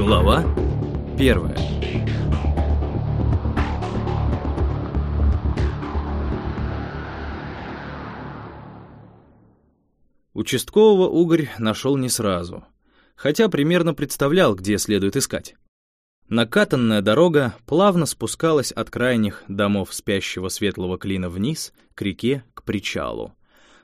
Глава первая. Участкового угорь нашел не сразу, хотя примерно представлял, где следует искать. Накатанная дорога плавно спускалась от крайних домов спящего светлого клина вниз, к реке, к причалу.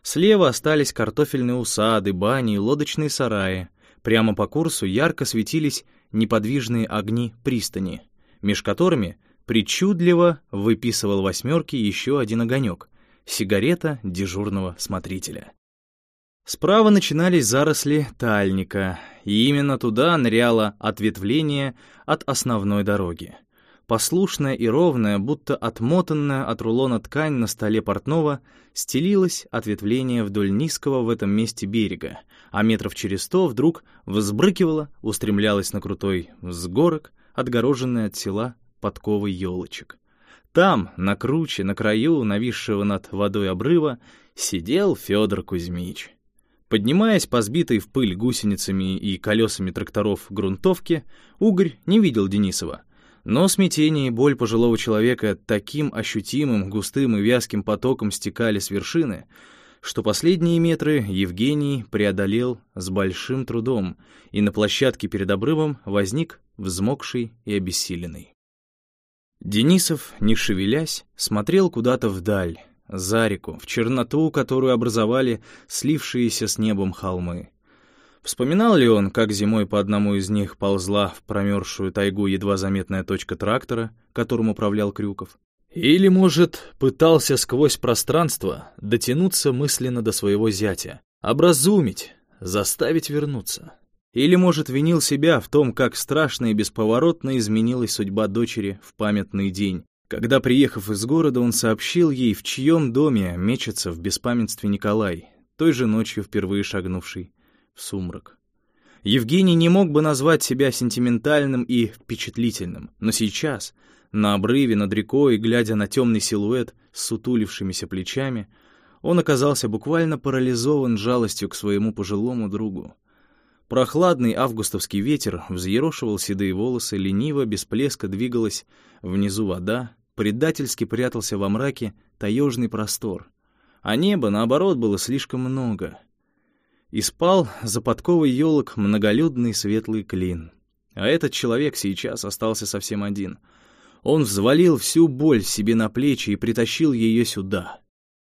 Слева остались картофельные усады, бани и лодочные сараи. Прямо по курсу ярко светились неподвижные огни пристани, меж которыми причудливо выписывал восьмерки еще один огонек — сигарета дежурного смотрителя. Справа начинались заросли тальника, и именно туда ныряло ответвление от основной дороги. Послушная и ровная, будто отмотанная от рулона ткань на столе портного, стелилось ответвление вдоль низкого в этом месте берега, а метров через сто вдруг взбрыкивала, устремлялась на крутой взгорок, отгороженный от села подковой елочек. Там, на круче, на краю нависшего над водой обрыва, сидел Федор Кузьмич. Поднимаясь по сбитой в пыль гусеницами и колесами тракторов грунтовке, Угорь не видел Денисова. Но смятение и боль пожилого человека таким ощутимым, густым и вязким потоком стекали с вершины, что последние метры Евгений преодолел с большим трудом, и на площадке перед обрывом возник взмокший и обессиленный. Денисов, не шевелясь, смотрел куда-то вдаль, за реку, в черноту, которую образовали слившиеся с небом холмы. Вспоминал ли он, как зимой по одному из них ползла в промерзшую тайгу едва заметная точка трактора, которым управлял Крюков? Или, может, пытался сквозь пространство дотянуться мысленно до своего зятя, образумить, заставить вернуться? Или, может, винил себя в том, как страшно и бесповоротно изменилась судьба дочери в памятный день, когда, приехав из города, он сообщил ей, в чьем доме мечется в беспамятстве Николай, той же ночью впервые шагнувший в сумрак. Евгений не мог бы назвать себя сентиментальным и впечатлительным, но сейчас, на обрыве над рекой, глядя на темный силуэт с сутулившимися плечами, он оказался буквально парализован жалостью к своему пожилому другу. Прохладный августовский ветер взъерошивал седые волосы, лениво, без плеска двигалась внизу вода, предательски прятался во мраке таежный простор, а небо, наоборот, было слишком много. И спал за подковой елок многолюдный светлый клин. А этот человек сейчас остался совсем один. Он взвалил всю боль себе на плечи и притащил ее сюда,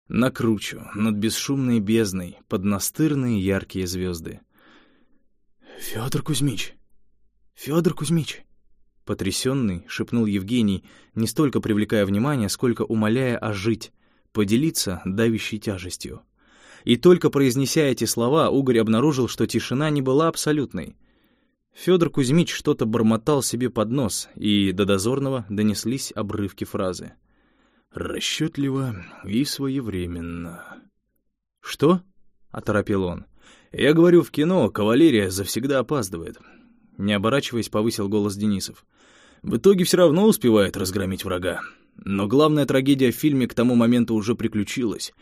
на кручу, над бесшумной бездной, под настырные яркие звезды. «Федор Кузьмич! Федор Кузьмич!» Потрясенный, шепнул Евгений, не столько привлекая внимание, сколько умоляя ожить, поделиться давящей тяжестью. И только произнеся эти слова, Угорь обнаружил, что тишина не была абсолютной. Федор Кузьмич что-то бормотал себе под нос, и до дозорного донеслись обрывки фразы. «Расчетливо и своевременно». «Что?» — оторопел он. «Я говорю, в кино кавалерия завсегда опаздывает». Не оборачиваясь, повысил голос Денисов. «В итоге все равно успевает разгромить врага. Но главная трагедия в фильме к тому моменту уже приключилась.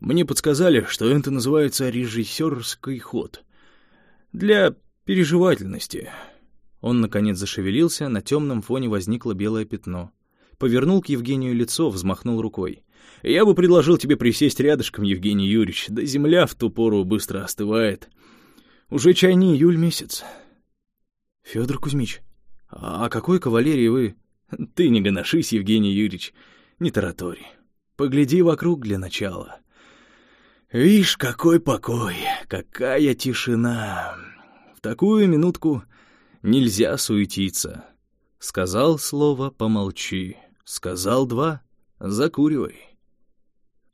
Мне подсказали, что это называется режиссерский ход. Для переживательности». Он, наконец, зашевелился, на темном фоне возникло белое пятно. Повернул к Евгению лицо, взмахнул рукой. Я бы предложил тебе присесть рядышком, Евгений Юрьевич, да земля в ту пору быстро остывает. Уже чай не июль месяц. Федор Кузьмич, а какой кавалерии вы? Ты не гоношись, Евгений Юрьевич, не таратори. Погляди вокруг для начала. Вишь, какой покой, какая тишина. Такую минутку нельзя суетиться. Сказал слово «помолчи», сказал два «закуривай».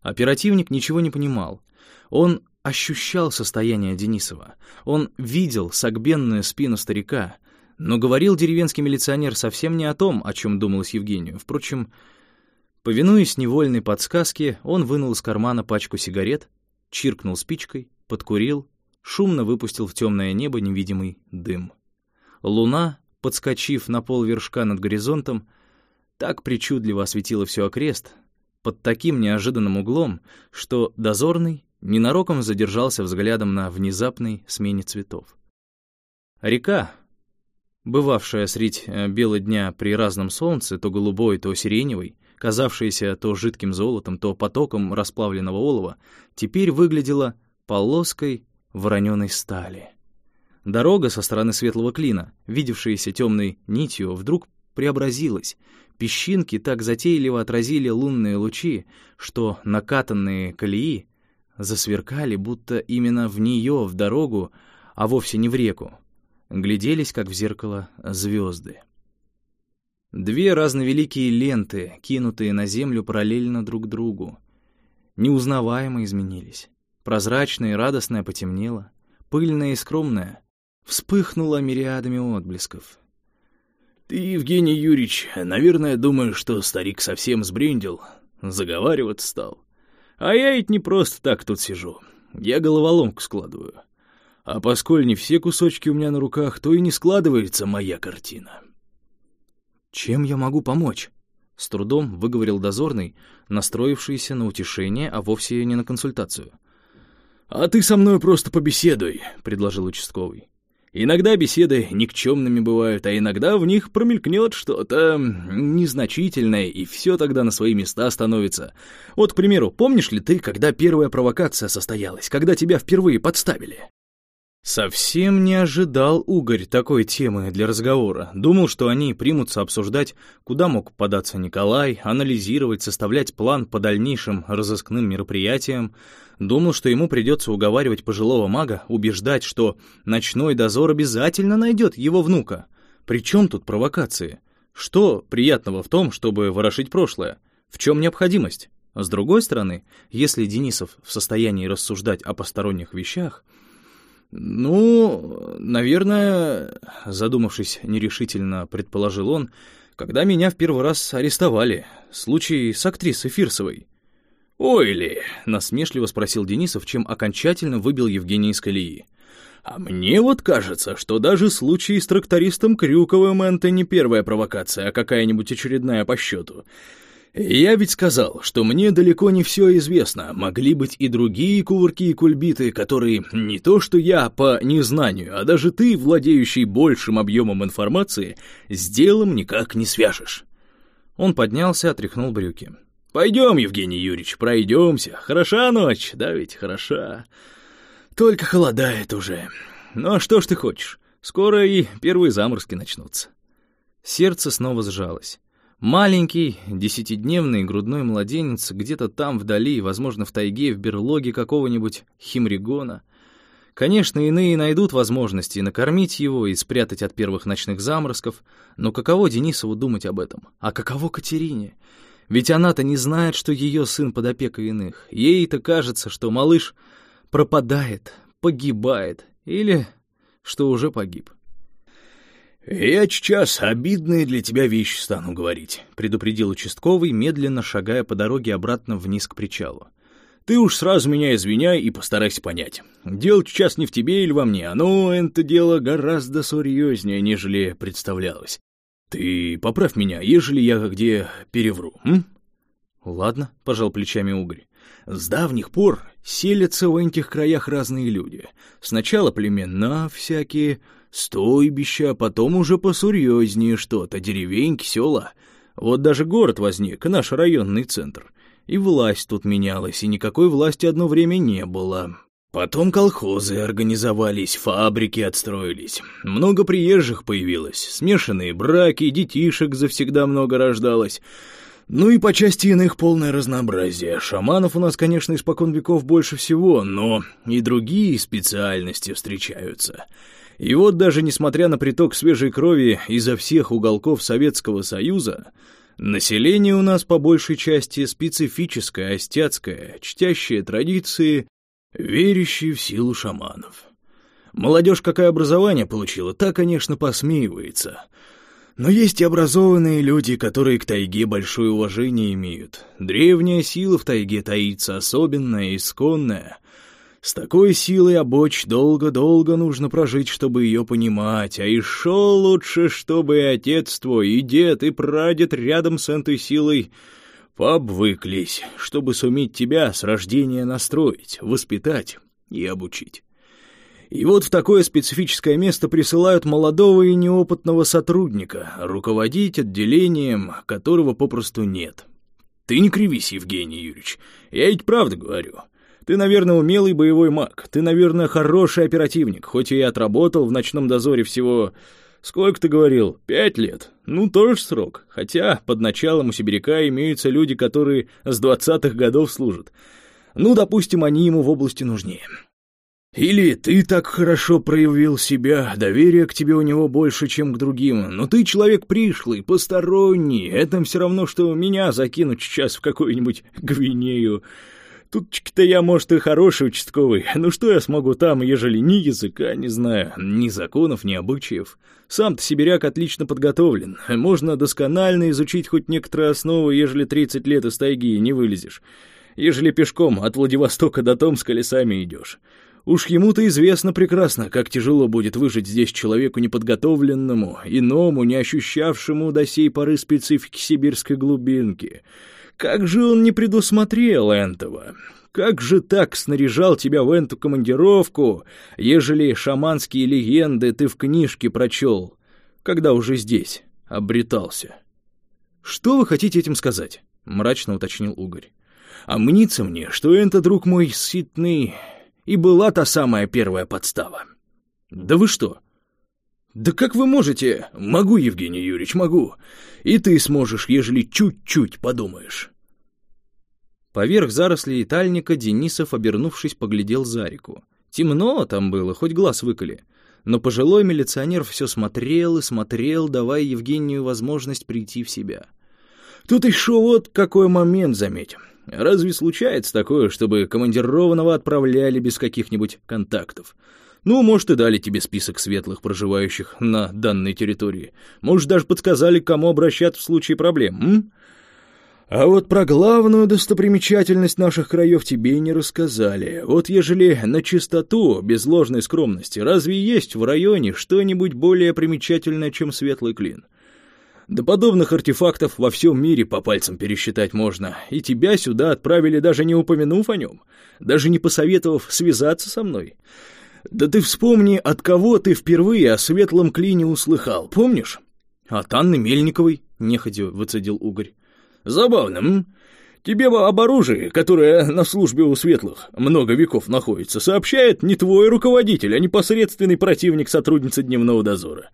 Оперативник ничего не понимал. Он ощущал состояние Денисова. Он видел согбенную спину старика, но говорил деревенский милиционер совсем не о том, о чем думалось Евгению. Впрочем, повинуясь невольной подсказке, он вынул из кармана пачку сигарет, чиркнул спичкой, подкурил, шумно выпустил в темное небо невидимый дым. Луна, подскочив на пол вершка над горизонтом, так причудливо осветила все окрест, под таким неожиданным углом, что дозорный ненароком задержался взглядом на внезапной смене цветов. Река, бывавшая средь э, бела дня при разном солнце, то голубой, то сиреневой, казавшаяся то жидким золотом, то потоком расплавленного олова, теперь выглядела полоской вороненой стали. Дорога со стороны светлого клина, видевшаяся темной нитью, вдруг преобразилась. Песчинки так затейливо отразили лунные лучи, что накатанные колеи засверкали, будто именно в нее, в дорогу, а вовсе не в реку. Гляделись, как в зеркало, звезды. Две разновеликие ленты, кинутые на землю параллельно друг другу. Неузнаваемо изменились. Прозрачное и радостное потемнело, пыльное и скромное вспыхнуло мириадами отблесков. «Ты, Евгений Юрьевич, наверное, думаешь, что старик совсем сбрендил, заговаривать стал. А я ведь не просто так тут сижу, я головоломку складываю. А поскольку не все кусочки у меня на руках, то и не складывается моя картина». «Чем я могу помочь?» — с трудом выговорил дозорный, настроившийся на утешение, а вовсе не на консультацию. «А ты со мной просто побеседуй», — предложил участковый. «Иногда беседы никчемными бывают, а иногда в них промелькнет что-то незначительное, и все тогда на свои места становится. Вот, к примеру, помнишь ли ты, когда первая провокация состоялась, когда тебя впервые подставили?» Совсем не ожидал Угорь такой темы для разговора. Думал, что они примутся обсуждать, куда мог податься Николай, анализировать, составлять план по дальнейшим разыскным мероприятиям. Думал, что ему придется уговаривать пожилого мага, убеждать, что ночной дозор обязательно найдет его внука. Причем тут провокации? Что приятного в том, чтобы ворошить прошлое? В чем необходимость? С другой стороны, если Денисов в состоянии рассуждать о посторонних вещах, «Ну, наверное, — задумавшись нерешительно, предположил он, — когда меня в первый раз арестовали. Случай с актрисой Фирсовой». «Ой ли!» — насмешливо спросил Денисов, чем окончательно выбил Евгения из колеи. «А мне вот кажется, что даже случай с трактористом Крюковым — это не первая провокация, а какая-нибудь очередная по счету. «Я ведь сказал, что мне далеко не все известно. Могли быть и другие кувырки и кульбиты, которые не то что я по незнанию, а даже ты, владеющий большим объемом информации, с делом никак не свяжешь». Он поднялся, отряхнул брюки. «Пойдем, Евгений Юрьевич, пройдемся. Хороша ночь, да ведь хороша. Только холодает уже. Ну а что ж ты хочешь? Скоро и первые заморозки начнутся». Сердце снова сжалось. Маленький, десятидневный грудной младенец где-то там вдали, возможно, в тайге, в берлоге какого-нибудь химригона. Конечно, иные найдут возможности накормить его и спрятать от первых ночных заморозков, но каково Денисову думать об этом? А каково Катерине? Ведь она-то не знает, что ее сын под опекой иных. Ей-то кажется, что малыш пропадает, погибает или что уже погиб. «Я сейчас обидные для тебя вещи стану говорить», — предупредил участковый, медленно шагая по дороге обратно вниз к причалу. «Ты уж сразу меня извиняй и постарайся понять. Дело сейчас не в тебе или во мне, оно, это дело гораздо серьезнее, нежели представлялось. Ты поправь меня, ежели я где перевру, м?» «Ладно», — пожал плечами Угорь. «С давних пор селятся в этих краях разные люди. Сначала племена всякие...» Стойбище, а потом уже посерьезнее что-то, деревеньки, села. Вот даже город возник, наш районный центр. И власть тут менялась, и никакой власти одно время не было. Потом колхозы организовались, фабрики отстроились. Много приезжих появилось, смешанные браки, детишек завсегда много рождалось. Ну и по части иных полное разнообразие. Шаманов у нас, конечно, испокон веков больше всего, но и другие специальности встречаются. И вот даже несмотря на приток свежей крови изо всех уголков Советского Союза, население у нас по большей части специфическое, остяцкое, чтящее традиции, верящее в силу шаманов. Молодежь какое образование получила, та, конечно, посмеивается. Но есть и образованные люди, которые к тайге большое уважение имеют. Древняя сила в тайге таится, особенная, исконная — с такой силой обочь долго-долго нужно прожить, чтобы ее понимать, а еще лучше, чтобы и отец твой, и дед, и прадед рядом с этой силой пообвыклись, чтобы суметь тебя с рождения настроить, воспитать и обучить. И вот в такое специфическое место присылают молодого и неопытного сотрудника, руководить отделением, которого попросту нет. Ты не кривись, Евгений Юрьевич, я ведь правду говорю. Ты, наверное, умелый боевой маг, ты, наверное, хороший оперативник, хоть и отработал в ночном дозоре всего... Сколько ты говорил? Пять лет? Ну, тоже срок. Хотя под началом у сибиряка имеются люди, которые с двадцатых годов служат. Ну, допустим, они ему в области нужнее. Или ты так хорошо проявил себя, доверие к тебе у него больше, чем к другим, но ты человек пришлый, посторонний, это все равно, что меня закинуть сейчас в какую-нибудь Гвинею. Тут-то я, может, и хороший участковый, но что я смогу там, ежели ни языка не знаю, ни законов, ни обычаев? Сам-то сибиряк отлично подготовлен, можно досконально изучить хоть некоторые основы, ежели 30 лет из тайги не вылезешь, ежели пешком от Владивостока до Томска лесами идешь. Уж ему-то известно прекрасно, как тяжело будет выжить здесь человеку неподготовленному, иному, не ощущавшему до сей поры специфики сибирской глубинки. Как же он не предусмотрел этого? Как же так снаряжал тебя в эту командировку, ежели шаманские легенды ты в книжке прочел, когда уже здесь обретался? «Что вы хотите этим сказать?» — мрачно уточнил Угорь. «А мнится мне, что это, друг мой, ситный и была та самая первая подстава. Да вы что? Да как вы можете? Могу, Евгений Юрьевич, могу. И ты сможешь, ежели чуть-чуть подумаешь. Поверх зарослей тальника Денисов, обернувшись, поглядел за реку. Темно там было, хоть глаз выколи. Но пожилой милиционер все смотрел и смотрел, давая Евгению возможность прийти в себя. Тут еще вот какой момент заметим. Разве случается такое, чтобы командированного отправляли без каких-нибудь контактов? Ну, может, и дали тебе список светлых, проживающих на данной территории. Может, даже подсказали, к кому обращаться в случае проблем, м? А вот про главную достопримечательность наших краев тебе не рассказали. Вот ежели на чистоту, без ложной скромности, разве есть в районе что-нибудь более примечательное, чем светлый клин? Да подобных артефактов во всем мире по пальцам пересчитать можно, и тебя сюда отправили, даже не упомянув о нем, даже не посоветовав связаться со мной. Да ты вспомни, от кого ты впервые о светлом клине услыхал, помнишь? От Анны Мельниковой, неходя выцедил Угорь. Забавно, м? Тебе об оружии, которое на службе у светлых много веков находится, сообщает не твой руководитель, а непосредственный противник сотрудницы дневного дозора.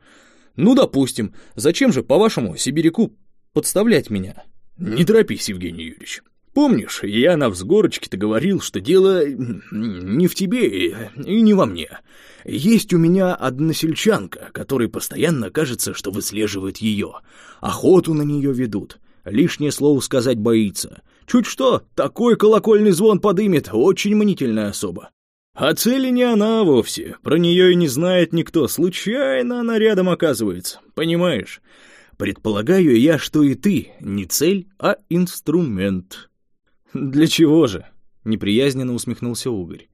Ну, допустим. Зачем же, по-вашему, сибиряку подставлять меня? Не торопись, Евгений Юрьевич. Помнишь, я на взгорочке-то говорил, что дело не в тебе и не во мне. Есть у меня односельчанка, которой постоянно кажется, что выслеживают ее. Охоту на нее ведут. Лишнее слово сказать боится. Чуть что, такой колокольный звон подымет, очень мнительная особа. А цели не она вовсе, про нее и не знает никто, случайно она рядом оказывается, понимаешь? Предполагаю я, что и ты не цель, а инструмент. Для чего же? Неприязненно усмехнулся Угорь.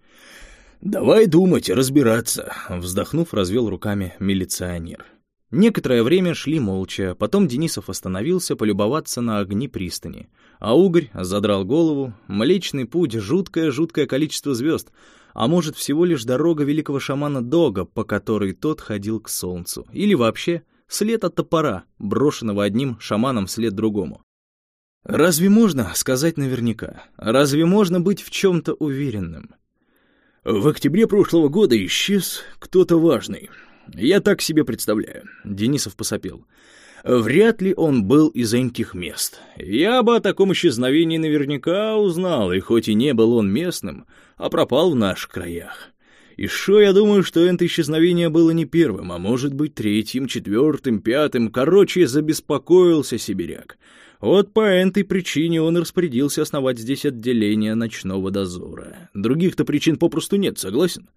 «Давай думать, разбираться», — вздохнув, развел руками милиционер. Некоторое время шли молча, потом Денисов остановился полюбоваться на огни пристани, а Угорь задрал голову. Млечный путь — жуткое-жуткое количество звезд — а может, всего лишь дорога великого шамана Дога, по которой тот ходил к солнцу, или вообще след от топора, брошенного одним шаманом вслед другому. Разве можно сказать наверняка? Разве можно быть в чем-то уверенным? В октябре прошлого года исчез кто-то важный. Я так себе представляю. Денисов посопел. Вряд ли он был из этих мест. Я бы о таком исчезновении наверняка узнал, и хоть и не был он местным, а пропал в наших краях. И шо я думаю, что это исчезновение было не первым, а может быть третьим, четвертым, пятым. Короче, забеспокоился сибиряк. Вот по этой причине он распорядился основать здесь отделение ночного дозора. Других-то причин попросту нет, согласен?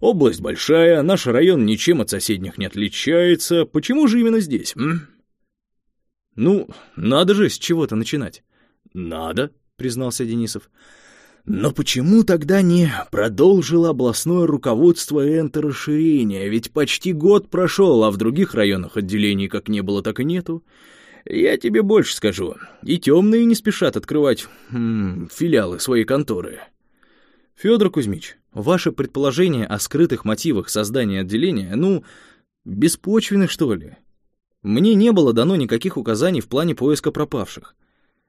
Область большая, наш район ничем от соседних не отличается. Почему же именно здесь, м? Ну, надо же с чего-то начинать. Надо, признался Денисов. Но почему тогда не продолжило областное руководство это расширение? Ведь почти год прошел, а в других районах отделений как не было, так и нету. Я тебе больше скажу. И темные не спешат открывать м -м, филиалы своей конторы. Федор Кузьмич, Ваше предположение о скрытых мотивах создания отделения, ну, беспочвены, что ли? Мне не было дано никаких указаний в плане поиска пропавших.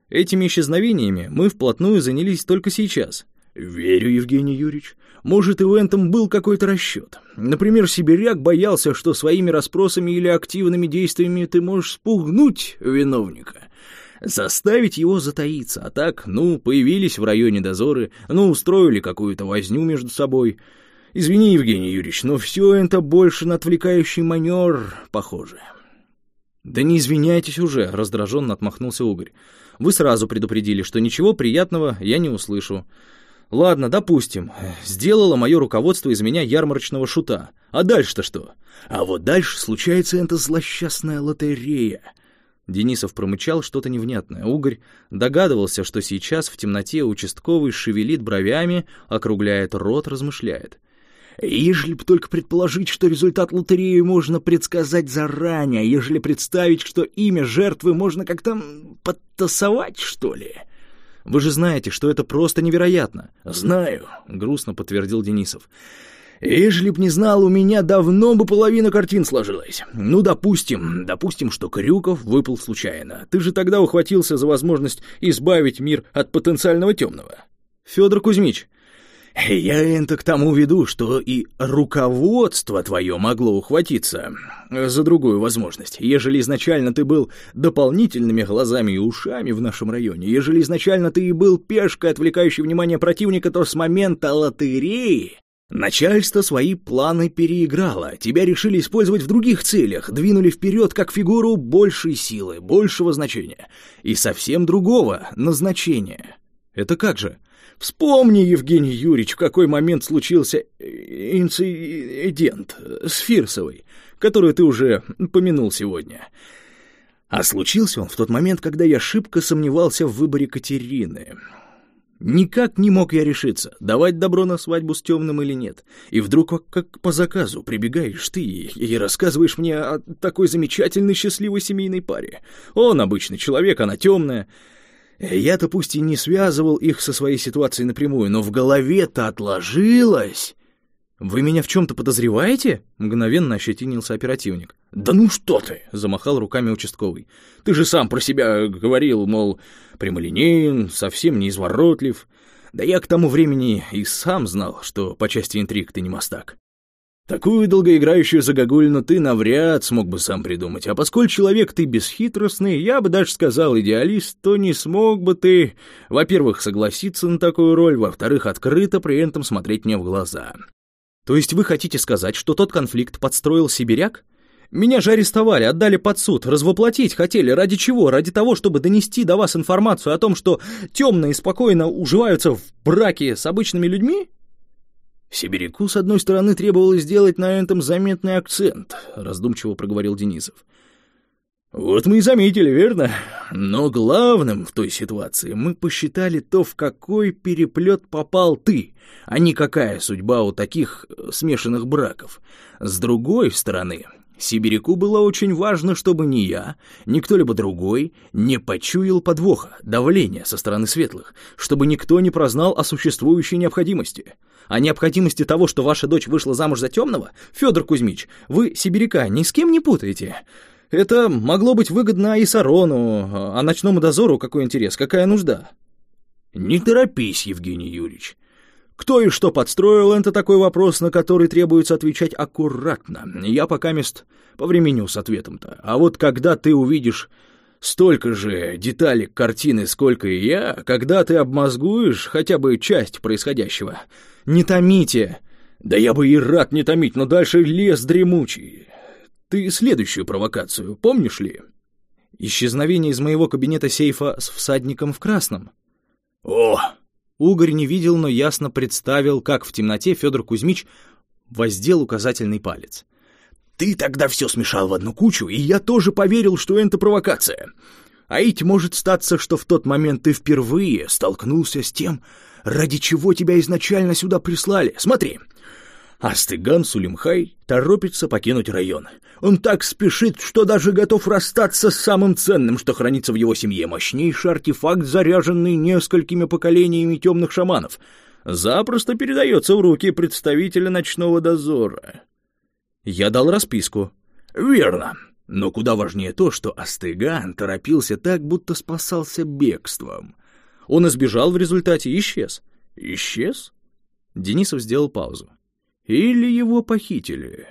Этими исчезновениями мы вплотную занялись только сейчас. Верю, Евгений Юрьевич. Может, и в этом был какой-то расчет. Например, сибиряк боялся, что своими расспросами или активными действиями ты можешь спугнуть виновника. Заставить его затаиться, а так, ну, появились в районе дозоры, ну, устроили какую-то возню между собой. Извини, Евгений Юрьевич, но все это больше на отвлекающий манер похоже. «Да не извиняйтесь уже», — раздраженно отмахнулся Угорь. «Вы сразу предупредили, что ничего приятного я не услышу. Ладно, допустим, сделало мое руководство из меня ярмарочного шута. А дальше-то что? А вот дальше случается эта злосчастная лотерея». Денисов промычал что-то невнятное. Угорь догадывался, что сейчас в темноте участковый шевелит бровями, округляет рот, размышляет. Ежели б только предположить, что результат лотереи можно предсказать заранее, ежели представить, что имя жертвы можно как-то подтасовать, что ли. Вы же знаете, что это просто невероятно. Знаю, грустно подтвердил Денисов. Ежели б не знал, у меня давно бы половина картин сложилась. Ну, допустим, допустим, что Крюков выпал случайно. Ты же тогда ухватился за возможность избавить мир от потенциального темного. Федор Кузьмич, я это к тому веду, что и руководство твое могло ухватиться за другую возможность. Ежели изначально ты был дополнительными глазами и ушами в нашем районе, ежели изначально ты и был пешкой, отвлекающей внимание противника, то с момента лотереи Начальство свои планы переиграло, тебя решили использовать в других целях, двинули вперед как фигуру большей силы, большего значения и совсем другого назначения. Это как же? Вспомни, Евгений Юрьевич, в какой момент случился инцидент с Фирсовой, которую ты уже помянул сегодня. А случился он в тот момент, когда я шибко сомневался в выборе Катерины. Никак не мог я решиться, давать добро на свадьбу с темным или нет. И вдруг, как по заказу, прибегаешь ты и рассказываешь мне о такой замечательной счастливой семейной паре. Он обычный человек, она темная. Я-то пусть и не связывал их со своей ситуацией напрямую, но в голове-то отложилось. «Вы меня в чем-то подозреваете?» — мгновенно ощетинился оперативник. «Да ну что ты!» — замахал руками участковый. «Ты же сам про себя говорил, мол, прямолинеен, совсем не изворотлив. Да я к тому времени и сам знал, что по части интриг ты не мастак. Такую долгоиграющую загогулину ты навряд смог бы сам придумать, а поскольку человек ты бесхитростный, я бы даже сказал идеалист, то не смог бы ты, во-первых, согласиться на такую роль, во-вторых, открыто при этом смотреть мне в глаза. То есть вы хотите сказать, что тот конфликт подстроил сибиряк? Меня же арестовали, отдали под суд, развоплотить хотели. Ради чего? Ради того, чтобы донести до вас информацию о том, что темные спокойно уживаются в браке с обычными людьми? «Сибиряку, с одной стороны, требовалось сделать на этом заметный акцент», — раздумчиво проговорил Денисов. «Вот мы и заметили, верно? Но главным в той ситуации мы посчитали то, в какой переплет попал ты, а не какая судьба у таких э, смешанных браков. С другой стороны, Сибиряку было очень важно, чтобы ни я, ни кто-либо другой не почуял подвоха, давления со стороны светлых, чтобы никто не прознал о существующей необходимости. О необходимости того, что ваша дочь вышла замуж за темного? Федор Кузьмич, вы сибиряка ни с кем не путаете. Это могло быть выгодно и Сарону, а ночному дозору какой интерес, какая нужда? Не торопись, Евгений Юрьевич. Кто и что подстроил, это такой вопрос, на который требуется отвечать аккуратно. Я пока мест повременю с ответом-то. А вот когда ты увидишь столько же деталей картины, сколько и я, когда ты обмозгуешь хотя бы часть происходящего, не томите. Да я бы и рад не томить, но дальше лес дремучий. Ты следующую провокацию помнишь ли? Исчезновение из моего кабинета сейфа с всадником в красном. О! Угорь не видел, но ясно представил, как в темноте Федор Кузьмич воздел указательный палец. Ты тогда все смешал в одну кучу, и я тоже поверил, что это провокация. А ведь может статься, что в тот момент ты впервые столкнулся с тем, ради чего тебя изначально сюда прислали. Смотри, Астыган Сулимхай торопится покинуть район. Он так спешит, что даже готов расстаться с самым ценным, что хранится в его семье, мощнейший артефакт, заряженный несколькими поколениями темных шаманов. запросто передается в руки представителя ночного дозора. Я дал расписку. Верно. Но куда важнее то, что Астыган торопился так, будто спасался бегством. Он избежал в результате и исчез. Исчез? Денисов сделал паузу. Или его похитили.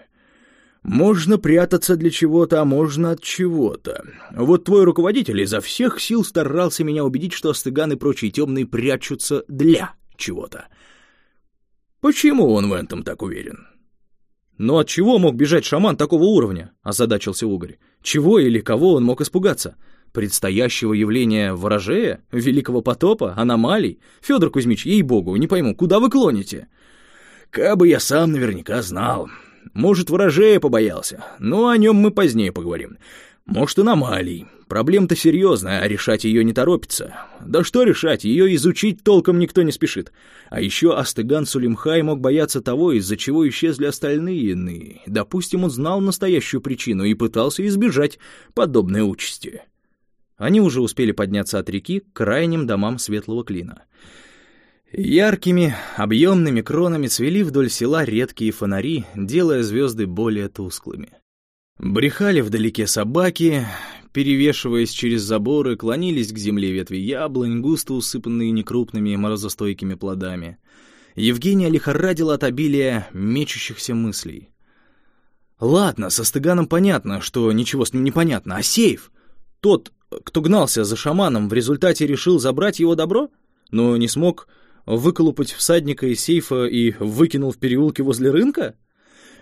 Можно прятаться для чего-то, а можно от чего-то. Вот твой руководитель изо всех сил старался меня убедить, что Астыган и прочие темные прячутся для чего-то. Почему он в этом так уверен? Но от чего мог бежать шаман такого уровня? Озадачился Угорь. Чего или кого он мог испугаться? Предстоящего явления ворожея, великого потопа, аномалий? Федор Кузьмич, ей-богу, не пойму, куда вы клоните? Кабы я сам наверняка знал. Может, ворожея побоялся, но о нем мы позднее поговорим. Может, аномалий. Проблема-то серьезная, а решать ее не торопится. Да что решать, ее изучить толком никто не спешит. А еще Астыган Сулимхай мог бояться того, из-за чего исчезли остальные иные. Допустим, он знал настоящую причину и пытался избежать подобной участи. Они уже успели подняться от реки к крайним домам Светлого Клина. Яркими, объемными кронами цвели вдоль села редкие фонари, делая звезды более тусклыми. Брехали вдалеке собаки, перевешиваясь через заборы, клонились к земле ветви яблонь, густо усыпанные некрупными морозостойкими плодами. Евгения лихорадила от обилия мечущихся мыслей. Ладно, со Стыганом понятно, что ничего с ним не понятно, а сейф? Тот, кто гнался за шаманом, в результате решил забрать его добро, но не смог выколупать всадника из сейфа и выкинул в переулке возле рынка?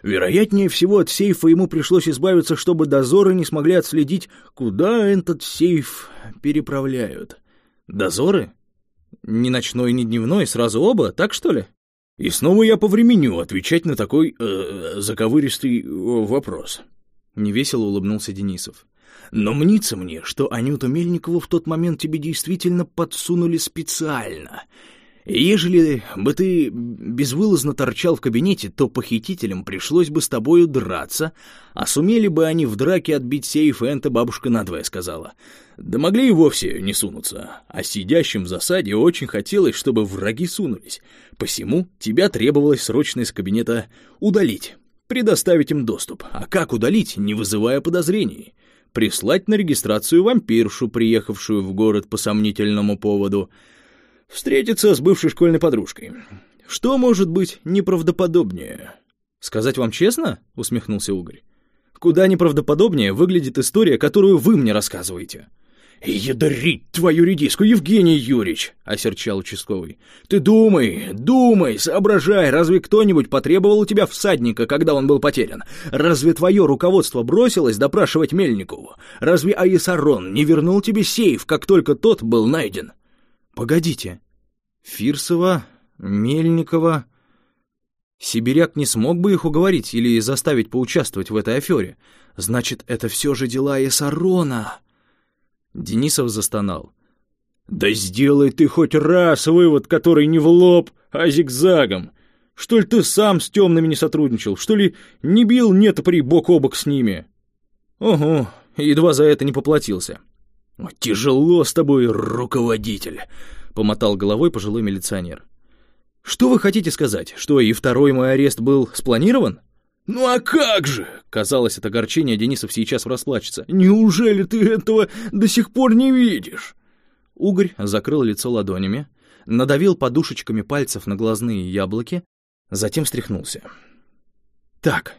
Вероятнее всего, от сейфа ему пришлось избавиться, чтобы дозоры не смогли отследить, куда этот сейф переправляют. Дозоры? Ни ночной, ни дневной, сразу оба, так что ли? И снова я повременю отвечать на такой э, заковыристый э, вопрос. Невесело улыбнулся Денисов. Но мнится мне, что Анюту Мельникову в тот момент тебе действительно подсунули специально, Ежели бы ты безвылазно торчал в кабинете, то похитителям пришлось бы с тобою драться, а сумели бы они в драке отбить сейф, Энта бабушка надвое сказала. Да могли и вовсе не сунуться, а сидящим в засаде очень хотелось, чтобы враги сунулись. Посему тебя требовалось срочно из кабинета удалить, предоставить им доступ. А как удалить, не вызывая подозрений? Прислать на регистрацию вампиршу, приехавшую в город по сомнительному поводу — Встретиться с бывшей школьной подружкой. Что может быть неправдоподобнее? Сказать вам честно? Усмехнулся Угорь. Куда неправдоподобнее выглядит история, которую вы мне рассказываете. «Ядрить твою редиску, Евгений Юрьевич!» — осерчал участковый. «Ты думай, думай, соображай, разве кто-нибудь потребовал у тебя всадника, когда он был потерян? Разве твое руководство бросилось допрашивать Мельникову? Разве Аисарон не вернул тебе сейф, как только тот был найден?» Погодите. Фирсова, Мельникова... Сибиряк не смог бы их уговорить или заставить поучаствовать в этой афере. Значит, это все же дела Эсарона. Денисов застонал. «Да сделай ты хоть раз вывод, который не в лоб, а зигзагом. Что ли ты сам с темными не сотрудничал? Что ли не бил нетопри бок о бок с ними?» «Ого, едва за это не поплатился». «Тяжело с тобой, руководитель», — помотал головой пожилой милиционер. «Что вы хотите сказать, что и второй мой арест был спланирован?» «Ну а как же!» — казалось, от огорчения Денисов сейчас расплачется. «Неужели ты этого до сих пор не видишь?» Угорь закрыл лицо ладонями, надавил подушечками пальцев на глазные яблоки, затем встряхнулся. «Так,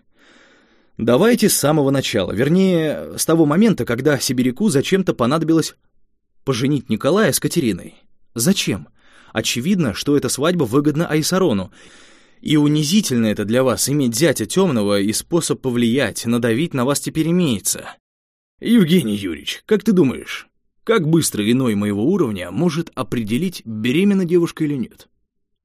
Давайте с самого начала, вернее, с того момента, когда Сибиряку зачем-то понадобилось поженить Николая с Катериной. Зачем? Очевидно, что эта свадьба выгодна Айсарону. И унизительно это для вас иметь зятя темного и способ повлиять, надавить на вас теперь имеется. Евгений Юрьевич, как ты думаешь, как быстро иной моего уровня может определить, беременна девушка или нет?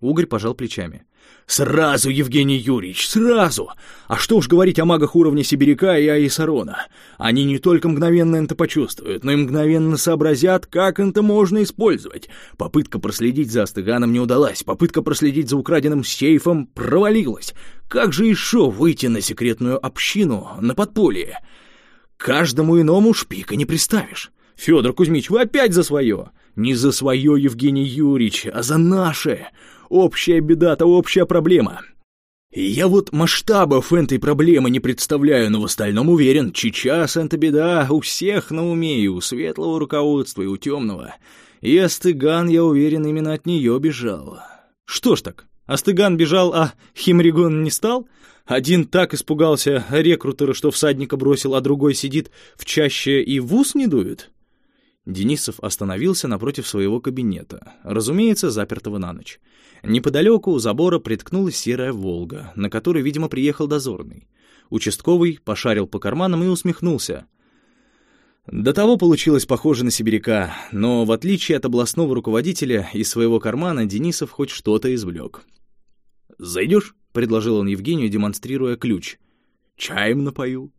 Угорь пожал плечами. «Сразу, Евгений Юрьевич, сразу! А что уж говорить о магах уровня Сибиряка и Аисарона. Они не только мгновенно это почувствуют, но и мгновенно сообразят, как это можно использовать. Попытка проследить за Астыганом не удалась, попытка проследить за украденным сейфом провалилась. Как же еще выйти на секретную общину, на подполье? Каждому иному шпика не приставишь. Федор Кузьмич, вы опять за свое!» «Не за свое, Евгений Юрьевич, а за наше! Общая беда-то общая проблема!» Я вот масштабов этой проблемы не представляю, но в остальном уверен, сейчас это беда у всех на уме, и у светлого руководства, и у темного. И Астыган, я уверен, именно от нее бежал. Что ж так, Астыган бежал, а Химригон не стал? Один так испугался рекрутера, что всадника бросил, а другой сидит в чаще и в ус не дует? Денисов остановился напротив своего кабинета, разумеется, запертого на ночь. Неподалеку у забора приткнулась серая «Волга», на которой, видимо, приехал дозорный. Участковый пошарил по карманам и усмехнулся. До того получилось похоже на сибиряка, но, в отличие от областного руководителя, из своего кармана Денисов хоть что-то извлек. «Зайдешь?» — предложил он Евгению, демонстрируя ключ. «Чаем напою».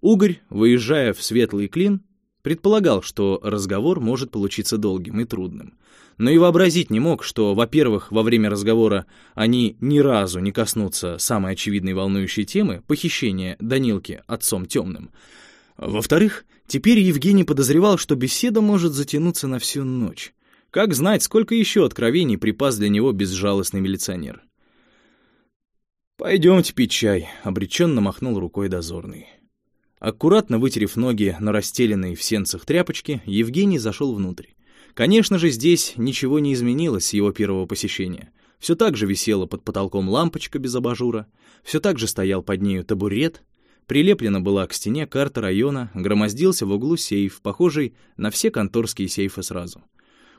Угорь, выезжая в светлый клин, предполагал, что разговор может получиться долгим и трудным но и вообразить не мог, что, во-первых, во время разговора они ни разу не коснутся самой очевидной волнующей темы — похищения Данилки отцом темным. Во-вторых, теперь Евгений подозревал, что беседа может затянуться на всю ночь. Как знать, сколько еще откровений припас для него безжалостный милиционер. «Пойдемте пить чай», — обреченно махнул рукой дозорный. Аккуратно вытерев ноги на расстеленные в сенцах тряпочки, Евгений зашел внутрь. Конечно же, здесь ничего не изменилось с его первого посещения. Все так же висела под потолком лампочка без абажура, все так же стоял под нею табурет, прилеплена была к стене карта района, громоздился в углу сейф, похожий на все конторские сейфы сразу.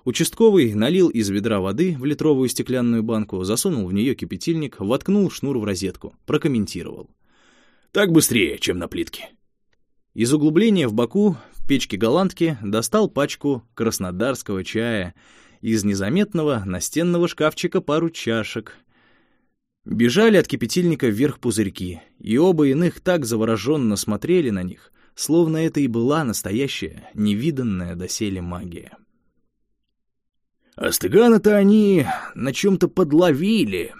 Участковый налил из ведра воды в литровую стеклянную банку, засунул в нее кипятильник, воткнул шнур в розетку, прокомментировал. «Так быстрее, чем на плитке». Из углубления в боку печки голландки достал пачку краснодарского чая, из незаметного настенного шкафчика пару чашек. Бежали от кипятильника вверх пузырьки, и оба иных так завороженно смотрели на них, словно это и была настоящая, невиданная доселе магия. «Астыгана-то они на чем-то подловили,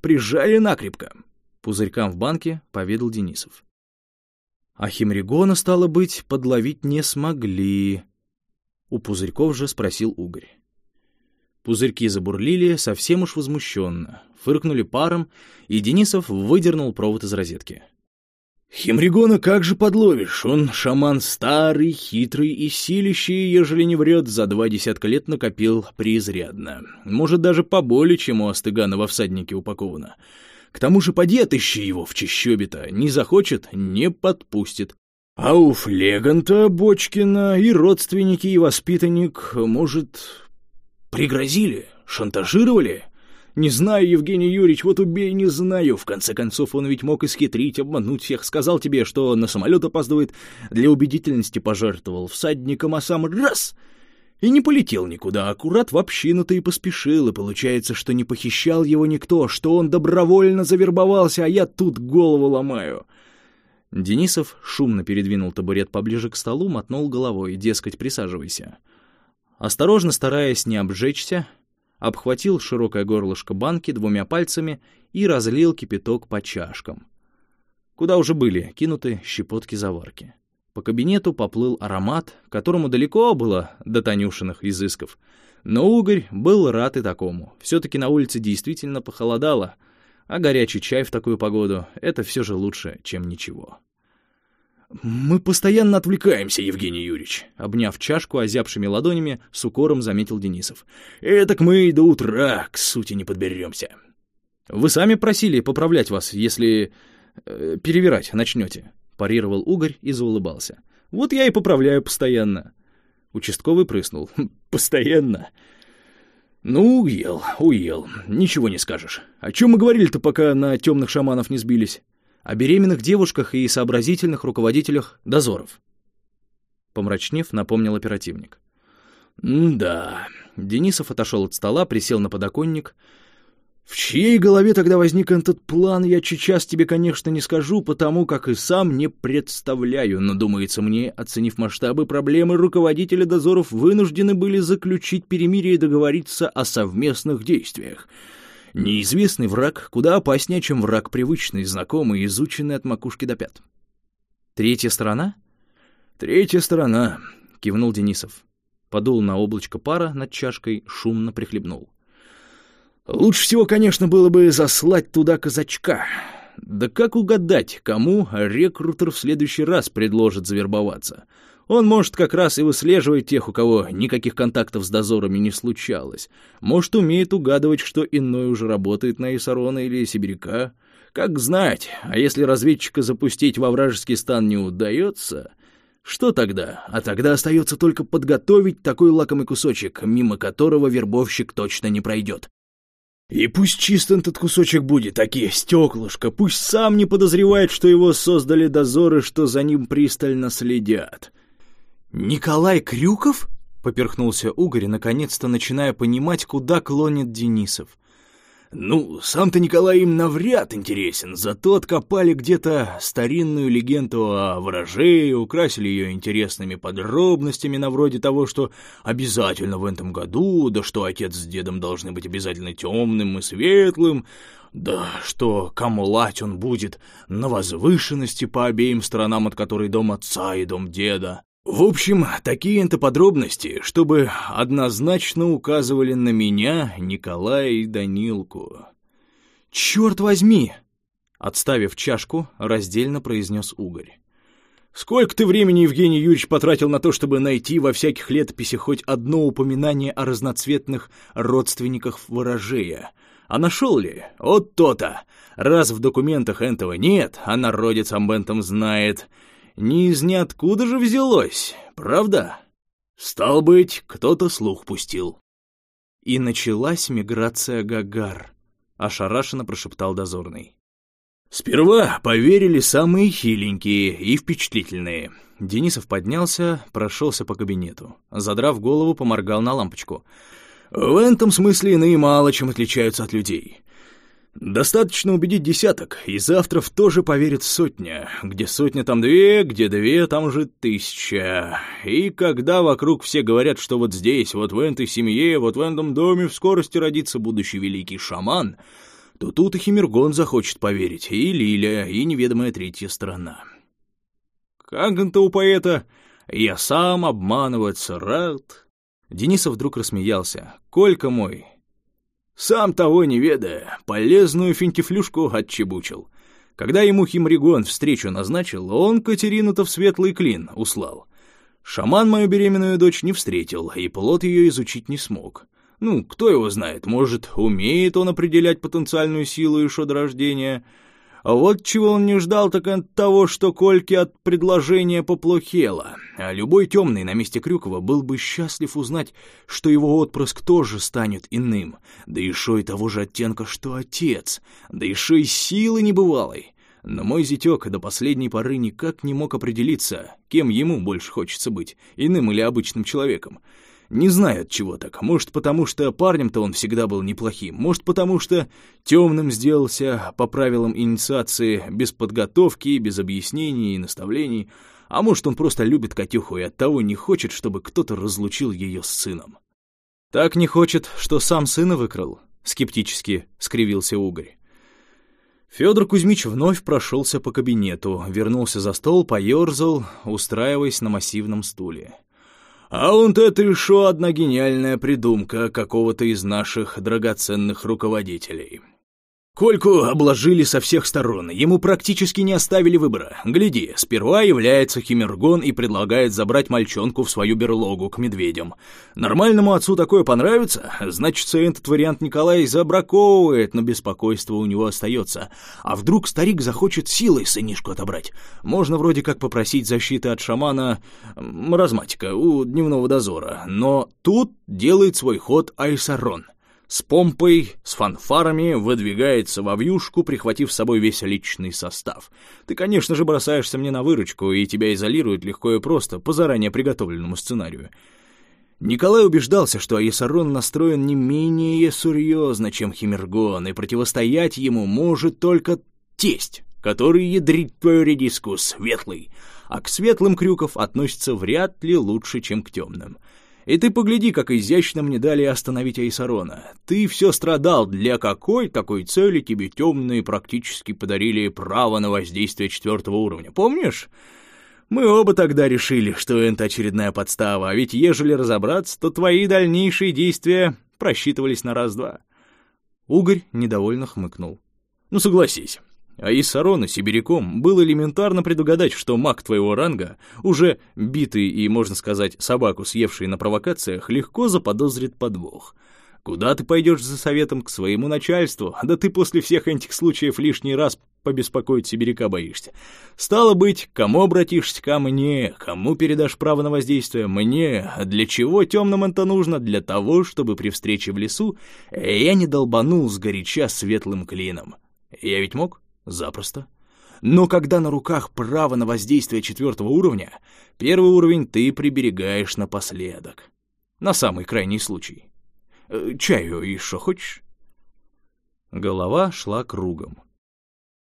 прижали накрепко», — пузырькам в банке поведал Денисов. А Химригона, стало быть, подловить не смогли. У пузырьков же спросил Угорь. Пузырьки забурлили совсем уж возмущенно, фыркнули паром, и Денисов выдернул провод из розетки. «Химригона как же подловишь? Он шаман старый, хитрый и силищий, ежели не врет, за два десятка лет накопил преизрядно. Может, даже поболее, чем у Астыгана во всаднике упаковано. К тому же поди отыщи его в чащобе-то, не захочет — не подпустит. А у Флеганта, Бочкина и родственники, и воспитанник, может, пригрозили, шантажировали? Не знаю, Евгений Юрьевич, вот убей, не знаю. В конце концов, он ведь мог исхитрить, обмануть всех. Сказал тебе, что на самолет опаздывает, для убедительности пожертвовал всадником, а сам раз — и не полетел никуда, аккурат в общину-то и поспешил, и получается, что не похищал его никто, что он добровольно завербовался, а я тут голову ломаю. Денисов шумно передвинул табурет поближе к столу, мотнул головой, дескать, присаживайся. Осторожно, стараясь не обжечься, обхватил широкое горлышко банки двумя пальцами и разлил кипяток по чашкам, куда уже были кинуты щепотки заварки. По кабинету поплыл аромат, которому далеко было до Танюшиных изысков. Но Угорь был рад и такому. Все-таки на улице действительно похолодало, а горячий чай в такую погоду — это все же лучше, чем ничего. «Мы постоянно отвлекаемся, Евгений Юрьевич», — обняв чашку озябшими ладонями, с укором заметил Денисов. «Этак мы и до утра к сути не подберемся». «Вы сами просили поправлять вас, если э, перевирать начнете», парировал угорь и заулыбался. «Вот я и поправляю постоянно». Участковый прыснул. «Хм, «Постоянно?» «Ну, уел, уел. Ничего не скажешь. О чем мы говорили-то, пока на темных шаманов не сбились? О беременных девушках и сообразительных руководителях дозоров». Помрачнев, напомнил оперативник. «Да». Денисов отошел от стола, присел на подоконник, в чьей голове тогда возник этот план, я сейчас тебе, конечно, не скажу, потому как и сам не представляю, но, думается мне, оценив масштабы проблемы, руководители дозоров вынуждены были заключить перемирие и договориться о совместных действиях. Неизвестный враг куда опаснее, чем враг привычный, знакомый, изученный от макушки до пят. Третья сторона? Третья сторона. — кивнул Денисов. Подул на облачко пара над чашкой, шумно прихлебнул. «Лучше всего, конечно, было бы заслать туда казачка. Да как угадать, кому рекрутер в следующий раз предложит завербоваться? Он, может, как раз и выслеживает тех, у кого никаких контактов с дозорами не случалось. Может, умеет угадывать, что иной уже работает на Исарона или Сибиряка. Как знать, а если разведчика запустить во вражеский стан не удается, что тогда? А тогда остается только подготовить такой лакомый кусочек, мимо которого вербовщик точно не пройдет. И пусть чист этот кусочек будет, такие стеклышко, пусть сам не подозревает, что его создали дозоры, что за ним пристально следят. «Николай Крюков?» — поперхнулся Угорь, наконец-то начиная понимать, куда клонит Денисов. Ну, сам-то Николай им навряд интересен, зато откопали где-то старинную легенду о ворожее, украсили ее интересными подробностями, на вроде того, что обязательно в этом году, да что отец с дедом должны быть обязательно темным и светлым, да что камулать он будет на возвышенности по обеим сторонам, от которой дом отца и дом деда. В общем, такие-то подробности, чтобы однозначно указывали на меня, Николая и Данилку. «Черт возьми!» — отставив чашку, раздельно произнес Угорь. «Сколько ты времени, Евгений Юрьевич, потратил на то, чтобы найти во всяких летописях хоть одно упоминание о разноцветных родственниках ворожея? А нашел ли? Вот то-то! Раз в документах этого нет, а народец об знает...» не из ниоткуда же взялось, правда? Стал быть, кто-то слух пустил. И началась миграция Гагар, ошарашенно прошептал дозорный. Сперва поверили самые хиленькие и впечатлительные. Денисов поднялся, прошелся по кабинету. Задрав голову, поморгал на лампочку. В этом смысле иные мало чем отличаются от людей. Достаточно убедить десяток, и завтра в тоже поверит сотня. Где сотня, там две, где две, там уже тысяча. И когда вокруг все говорят, что вот здесь, вот в этой семье, вот в этом доме в скорости родится будущий великий шаман, то тут и Химергон захочет поверить, и Лиля, и неведомая третья сторона. Как это у поэта? Я сам обманываться рад. Денисов вдруг рассмеялся. «Колька мой, сам того не ведая, полезную финтифлюшку отчебучил. Когда ему Химригон встречу назначил, он Катерину-то в светлый клин услал. Шаман мою беременную дочь не встретил, и плод ее изучить не смог. Ну, кто его знает, может, умеет он определять потенциальную силу еще до рождения, а вот чего он не ждал, так от того, что Кольке от предложения поплохело. А любой темный на месте Крюкова был бы счастлив узнать, что его отпрыск тоже станет иным, да еще и того же оттенка, что отец, да еще и силы небывалой. Но мой зятек до последней поры никак не мог определиться, кем ему больше хочется быть, иным или обычным человеком. Не знаю от чего так. Может, потому что парнем-то он всегда был неплохим. Может, потому что темным сделался по правилам инициации, без подготовки, без объяснений и наставлений. А может, он просто любит Катюху и оттого не хочет, чтобы кто-то разлучил ее с сыном. «Так не хочет, что сам сына выкрал?» — скептически скривился Угорь. Федор Кузьмич вновь прошелся по кабинету, вернулся за стол, поерзал, устраиваясь на массивном стуле. А вот это еще одна гениальная придумка какого-то из наших драгоценных руководителей. Кольку обложили со всех сторон, ему практически не оставили выбора. Гляди, сперва является Химергон и предлагает забрать мальчонку в свою берлогу к медведям. Нормальному отцу такое понравится? Значит, этот вариант Николай забраковывает, но беспокойство у него остается. А вдруг старик захочет силой сынишку отобрать? Можно вроде как попросить защиты от шамана маразматика у дневного дозора, но тут делает свой ход Айсарон — с помпой, с фанфарами выдвигается во вьюшку, прихватив с собой весь личный состав. Ты, конечно же, бросаешься мне на выручку, и тебя изолируют легко и просто, по заранее приготовленному сценарию. Николай убеждался, что Аесарон настроен не менее серьезно, чем Химергон, и противостоять ему может только тесть, который ядрит твою редиску, светлый, а к светлым Крюков относится вряд ли лучше, чем к темным. И ты погляди, как изящно мне дали остановить Айсарона. Ты все страдал, для какой такой цели тебе темные практически подарили право на воздействие четвертого уровня, помнишь? Мы оба тогда решили, что это очередная подстава, а ведь ежели разобраться, то твои дальнейшие действия просчитывались на раз-два. Угорь недовольно хмыкнул. Ну согласись, а из Сарона сибиряком было элементарно предугадать, что маг твоего ранга, уже битый и, можно сказать, собаку съевший на провокациях, легко заподозрит подвох. Куда ты пойдешь за советом к своему начальству? Да ты после всех этих случаев лишний раз побеспокоить сибиряка боишься. Стало быть, кому обратишься? Ко мне. Кому передашь право на воздействие? Мне. Для чего темным это нужно? Для того, чтобы при встрече в лесу я не долбанул сгоряча светлым клином. Я ведь мог? Запросто. Но когда на руках право на воздействие четвертого уровня, первый уровень ты приберегаешь напоследок. На самый крайний случай. Э, чаю еще хочешь? Голова шла кругом.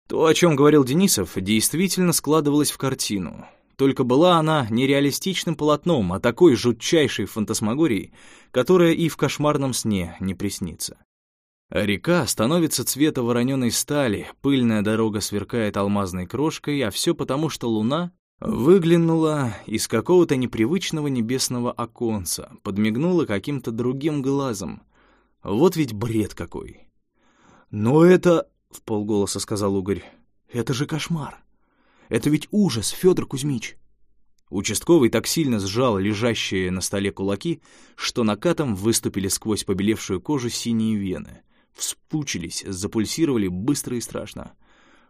То, о чем говорил Денисов, действительно складывалось в картину. Только была она не реалистичным полотном, а такой жутчайшей фантасмагорией, которая и в кошмарном сне не приснится. А река становится цвета вороненой стали, пыльная дорога сверкает алмазной крошкой, а все потому, что луна выглянула из какого-то непривычного небесного оконца, подмигнула каким-то другим глазом. Вот ведь бред какой. «Но это...» — в полголоса сказал Угорь. «Это же кошмар! Это ведь ужас, Федор Кузьмич!» Участковый так сильно сжал лежащие на столе кулаки, что накатом выступили сквозь побелевшую кожу синие вены — вспучились, запульсировали быстро и страшно.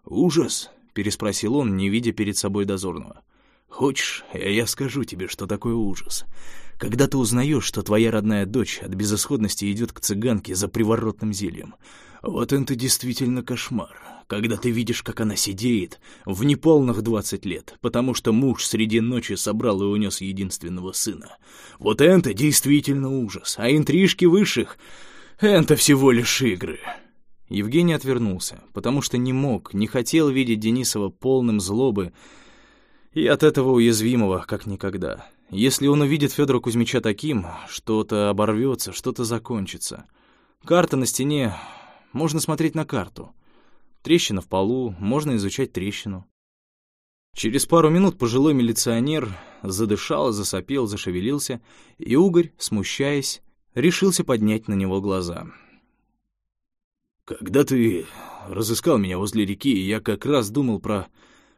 «Ужас!» — переспросил он, не видя перед собой дозорного. «Хочешь, я скажу тебе, что такое ужас? Когда ты узнаешь, что твоя родная дочь от безысходности идет к цыганке за приворотным зельем. Вот это действительно кошмар, когда ты видишь, как она сидеет в неполных двадцать лет, потому что муж среди ночи собрал и унес единственного сына. Вот это действительно ужас, а интрижки высших это всего лишь игры». Евгений отвернулся, потому что не мог, не хотел видеть Денисова полным злобы и от этого уязвимого, как никогда. Если он увидит Федора Кузьмича таким, что-то оборвется, что-то закончится. Карта на стене, можно смотреть на карту. Трещина в полу, можно изучать трещину. Через пару минут пожилой милиционер задышал, засопел, зашевелился, и Угорь, смущаясь, решился поднять на него глаза. «Когда ты разыскал меня возле реки, я как раз думал про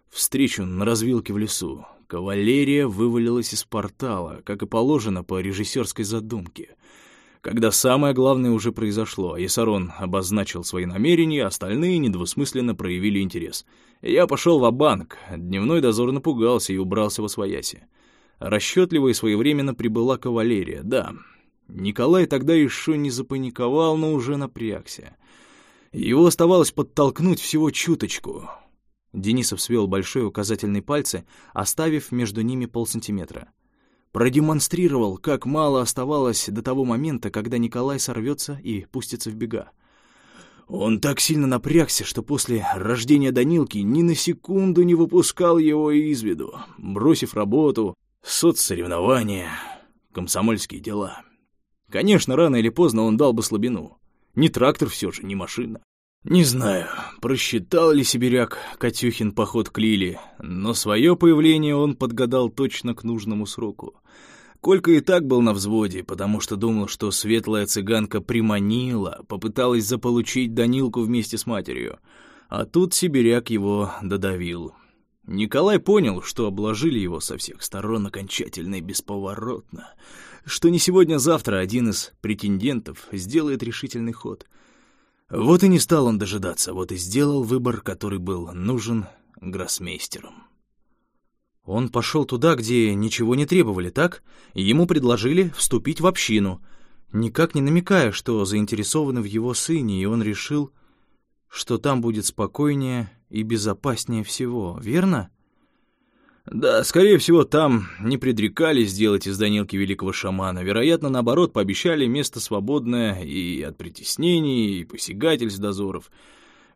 встречу на развилке в лесу. Кавалерия вывалилась из портала, как и положено по режиссерской задумке. Когда самое главное уже произошло, Есарон обозначил свои намерения, остальные недвусмысленно проявили интерес. Я пошел в банк дневной дозор напугался и убрался во свояси. Расчетливо и своевременно прибыла кавалерия, да, Николай тогда еще не запаниковал, но уже напрягся. Его оставалось подтолкнуть всего чуточку. Денисов свел большой указательный пальцы, оставив между ними полсантиметра. Продемонстрировал, как мало оставалось до того момента, когда Николай сорвется и пустится в бега. Он так сильно напрягся, что после рождения Данилки ни на секунду не выпускал его из виду, бросив работу, соцсоревнования, комсомольские дела. Конечно, рано или поздно он дал бы слабину. Не трактор все же, не машина. Не знаю, просчитал ли сибиряк Катюхин поход к Лиле, но свое появление он подгадал точно к нужному сроку. Колька и так был на взводе, потому что думал, что светлая цыганка приманила, попыталась заполучить Данилку вместе с матерью. А тут сибиряк его додавил. Николай понял, что обложили его со всех сторон окончательно и бесповоротно — что не сегодня-завтра один из претендентов сделает решительный ход. Вот и не стал он дожидаться, вот и сделал выбор, который был нужен гроссмейстерам. Он пошел туда, где ничего не требовали, так? И ему предложили вступить в общину, никак не намекая, что заинтересованы в его сыне, и он решил, что там будет спокойнее и безопаснее всего, верно? Да, скорее всего, там не предрекались сделать из Данилки великого шамана. Вероятно, наоборот, пообещали место свободное и от притеснений, и посягательств дозоров.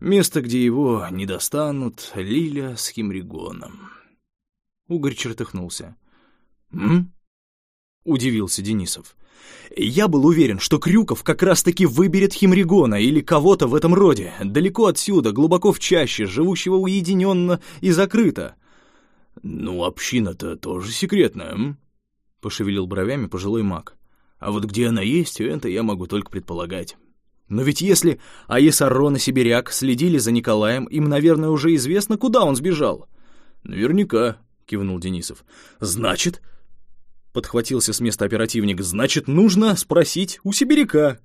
Место, где его не достанут Лиля с Химригоном. Угорь чертыхнулся. «М?» — удивился Денисов. «Я был уверен, что Крюков как раз-таки выберет Химригона или кого-то в этом роде, далеко отсюда, глубоко в чаще, живущего уединенно и закрыто. «Ну, община-то тоже секретная, м?» — пошевелил бровями пожилой маг. «А вот где она есть, это я могу только предполагать». Но ведь если Аесарон и Сибиряк следили за Николаем, им, наверное, уже известно, куда он сбежал. «Наверняка», — кивнул Денисов. «Значит...» — подхватился с места оперативник. «Значит, нужно спросить у Сибиряка».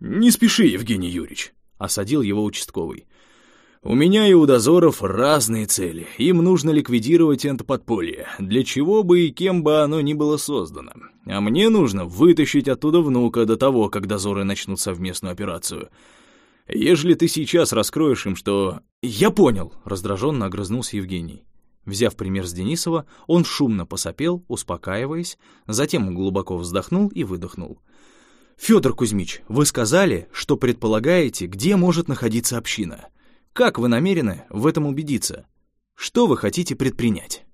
«Не спеши, Евгений Юрьевич», — осадил его участковый. У меня и у дозоров разные цели. Им нужно ликвидировать это подполье, для чего бы и кем бы оно ни было создано. А мне нужно вытащить оттуда внука до того, как дозоры начнут совместную операцию. Ежели ты сейчас раскроешь им, что... Я понял, раздраженно огрызнулся Евгений. Взяв пример с Денисова, он шумно посопел, успокаиваясь, затем глубоко вздохнул и выдохнул. «Федор Кузьмич, вы сказали, что предполагаете, где может находиться община. Как вы намерены в этом убедиться? Что вы хотите предпринять?